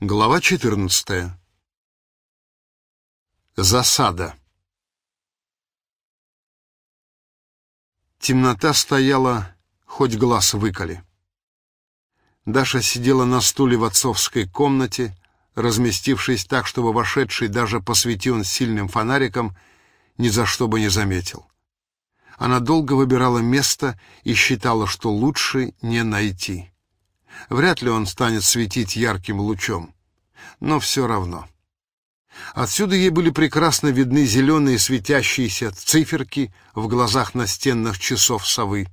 Глава 14. Засада. Темнота стояла, хоть глаз выколи. Даша сидела на стуле в отцовской комнате, разместившись так, чтобы вошедший даже посвети он сильным фонариком ни за что бы не заметил. Она долго выбирала место и считала, что лучше не найти. Вряд ли он станет светить ярким лучом, но все равно. Отсюда ей были прекрасно видны зеленые светящиеся циферки в глазах настенных часов совы.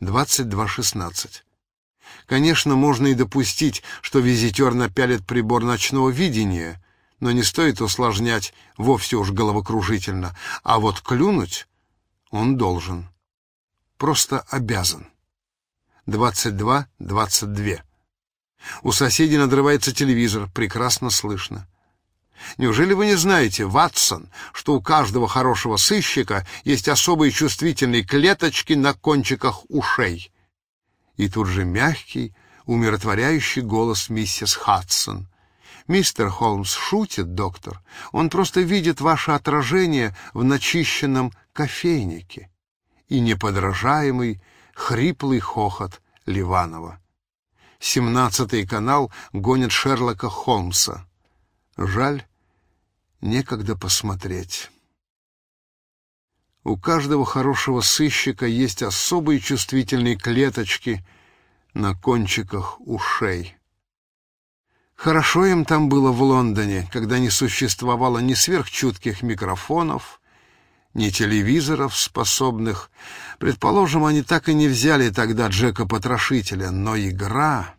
22.16. Конечно, можно и допустить, что визитер напялит прибор ночного видения, но не стоит усложнять вовсе уж головокружительно, а вот клюнуть он должен. Просто обязан. 22-22. У соседей надрывается телевизор, прекрасно слышно. Неужели вы не знаете, Ватсон, что у каждого хорошего сыщика есть особые чувствительные клеточки на кончиках ушей? И тут же мягкий, умиротворяющий голос миссис Хадсон. «Мистер Холмс шутит, доктор. Он просто видит ваше отражение в начищенном кофейнике». И неподражаемый, хриплый хохот Ливанова. Семнадцатый канал гонит Шерлока Холмса. Жаль, некогда посмотреть. У каждого хорошего сыщика есть особые чувствительные клеточки на кончиках ушей. Хорошо им там было в Лондоне, когда не существовало ни сверхчутких микрофонов, ни телевизоров, способных... Предположим, они так и не взяли тогда Джека-потрошителя, но игра,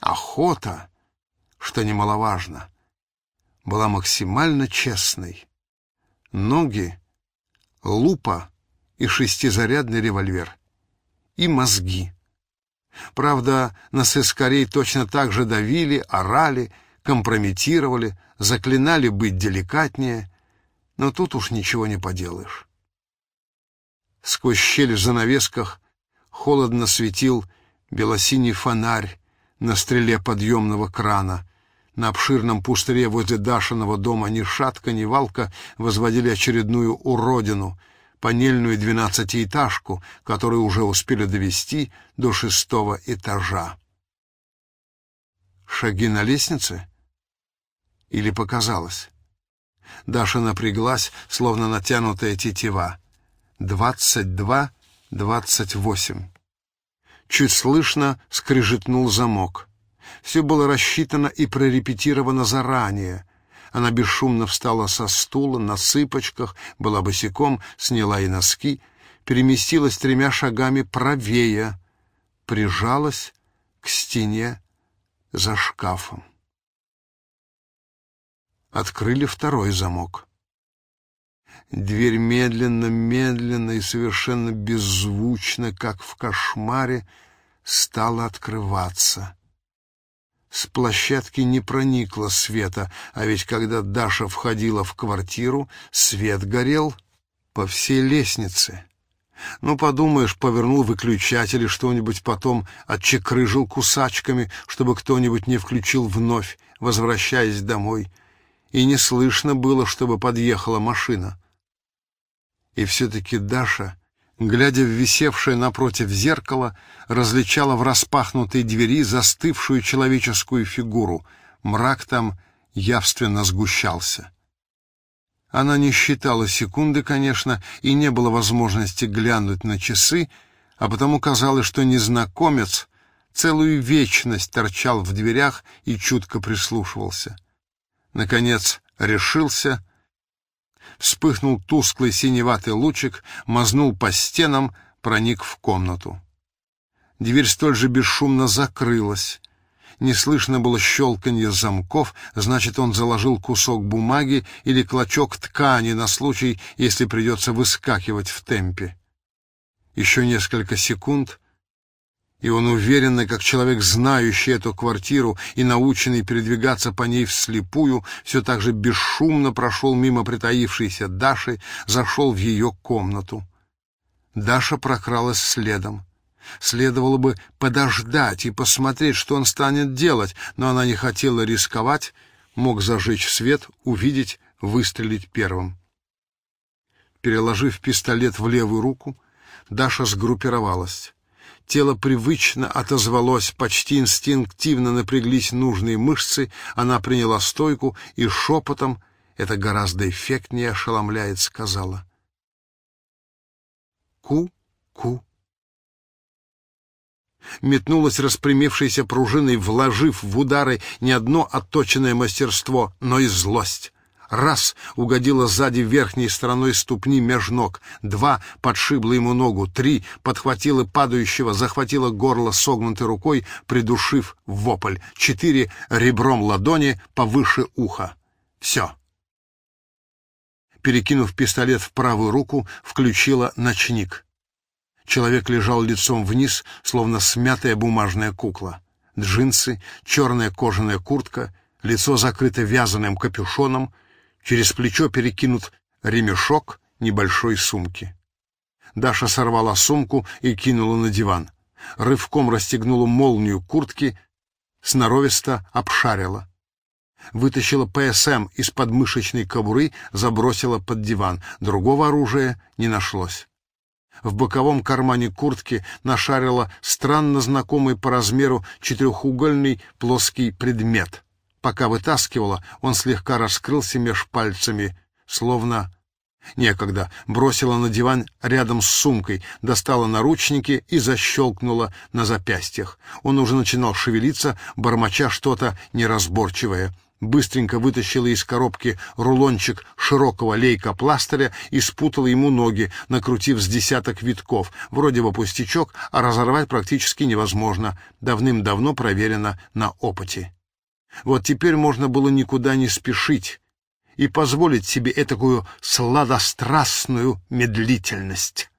охота, что немаловажно, была максимально честной. Ноги, лупа и шестизарядный револьвер. И мозги. Правда, на сыскарей точно так же давили, орали, компрометировали, заклинали быть деликатнее — но тут уж ничего не поделаешь. Сквозь щель в занавесках холодно светил белосиний фонарь на стреле подъемного крана. На обширном пустыре возле Дашиного дома ни шатка, ни валка возводили очередную уродину, панельную двенадцатиэтажку, которую уже успели довести до шестого этажа. Шаги на лестнице? Или показалось? Даша напряглась, словно натянутая тетива. «Двадцать два, двадцать восемь». Чуть слышно скрежетнул замок. Все было рассчитано и прорепетировано заранее. Она бесшумно встала со стула, на цыпочках, была босиком, сняла и носки, переместилась тремя шагами правее, прижалась к стене за шкафом открыли второй замок. Дверь медленно, медленно и совершенно беззвучно, как в кошмаре, стала открываться. С площадки не проникло света, а ведь когда Даша входила в квартиру, свет горел по всей лестнице. Ну, подумаешь, повернул выключатель и что-нибудь потом отчекрыжил кусачками, чтобы кто-нибудь не включил вновь, возвращаясь домой — и не слышно было, чтобы подъехала машина. И все-таки Даша, глядя в висевшее напротив зеркало, различала в распахнутой двери застывшую человеческую фигуру. Мрак там явственно сгущался. Она не считала секунды, конечно, и не было возможности глянуть на часы, а потому казалось, что незнакомец целую вечность торчал в дверях и чутко прислушивался наконец решился, вспыхнул тусклый синеватый лучик, мазнул по стенам, проник в комнату. Дверь столь же бесшумно закрылась. Не слышно было щелканье замков, значит, он заложил кусок бумаги или клочок ткани на случай, если придется выскакивать в темпе. Еще несколько секунд, и он уверенно, как человек, знающий эту квартиру и наученный передвигаться по ней вслепую, все так же бесшумно прошел мимо притаившейся Даши, зашел в ее комнату. Даша прокралась следом. Следовало бы подождать и посмотреть, что он станет делать, но она не хотела рисковать, мог зажечь свет, увидеть, выстрелить первым. Переложив пистолет в левую руку, Даша сгруппировалась. Тело привычно отозвалось, почти инстинктивно напряглись нужные мышцы, она приняла стойку и шепотом, это гораздо эффектнее ошеломляет, сказала. «Ку-ку» метнулась распрямившейся пружиной, вложив в удары не одно отточенное мастерство, но и злость. Раз угодила сзади верхней стороной ступни меж ног, два подшибла ему ногу, три подхватила падающего, захватила горло согнутой рукой, придушив вопль, четыре ребром ладони повыше уха. Все. Перекинув пистолет в правую руку, включила ночник. Человек лежал лицом вниз, словно смятая бумажная кукла. Джинсы, черная кожаная куртка, лицо закрыто вязаным капюшоном, через плечо перекинут ремешок небольшой сумки. Даша сорвала сумку и кинула на диван. Рывком расстегнула молнию куртки, сноровисто обшарила. Вытащила ПСМ из подмышечной кобуры, забросила под диван. Другого оружия не нашлось в боковом кармане куртки нашарила странно знакомый по размеру четырехугольный плоский предмет. Пока вытаскивала, он слегка раскрылся меж пальцами, словно... Некогда. Бросила на диван рядом с сумкой, достала наручники и защелкнула на запястьях. Он уже начинал шевелиться, бормоча что-то неразборчивое быстренько вытащила из коробки рулончик широкого лейкопластыря и спутала ему ноги, накрутив с десяток витков. Вроде бы пустячок, а разорвать практически невозможно. Давным-давно проверено на опыте. Вот теперь можно было никуда не спешить и позволить себе этакую сладострастную медлительность.